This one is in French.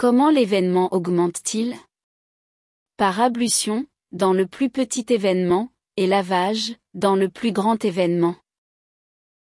Comment l'événement augmente-t-il? Par ablution, dans le plus petit événement, et lavage, dans le plus grand événement.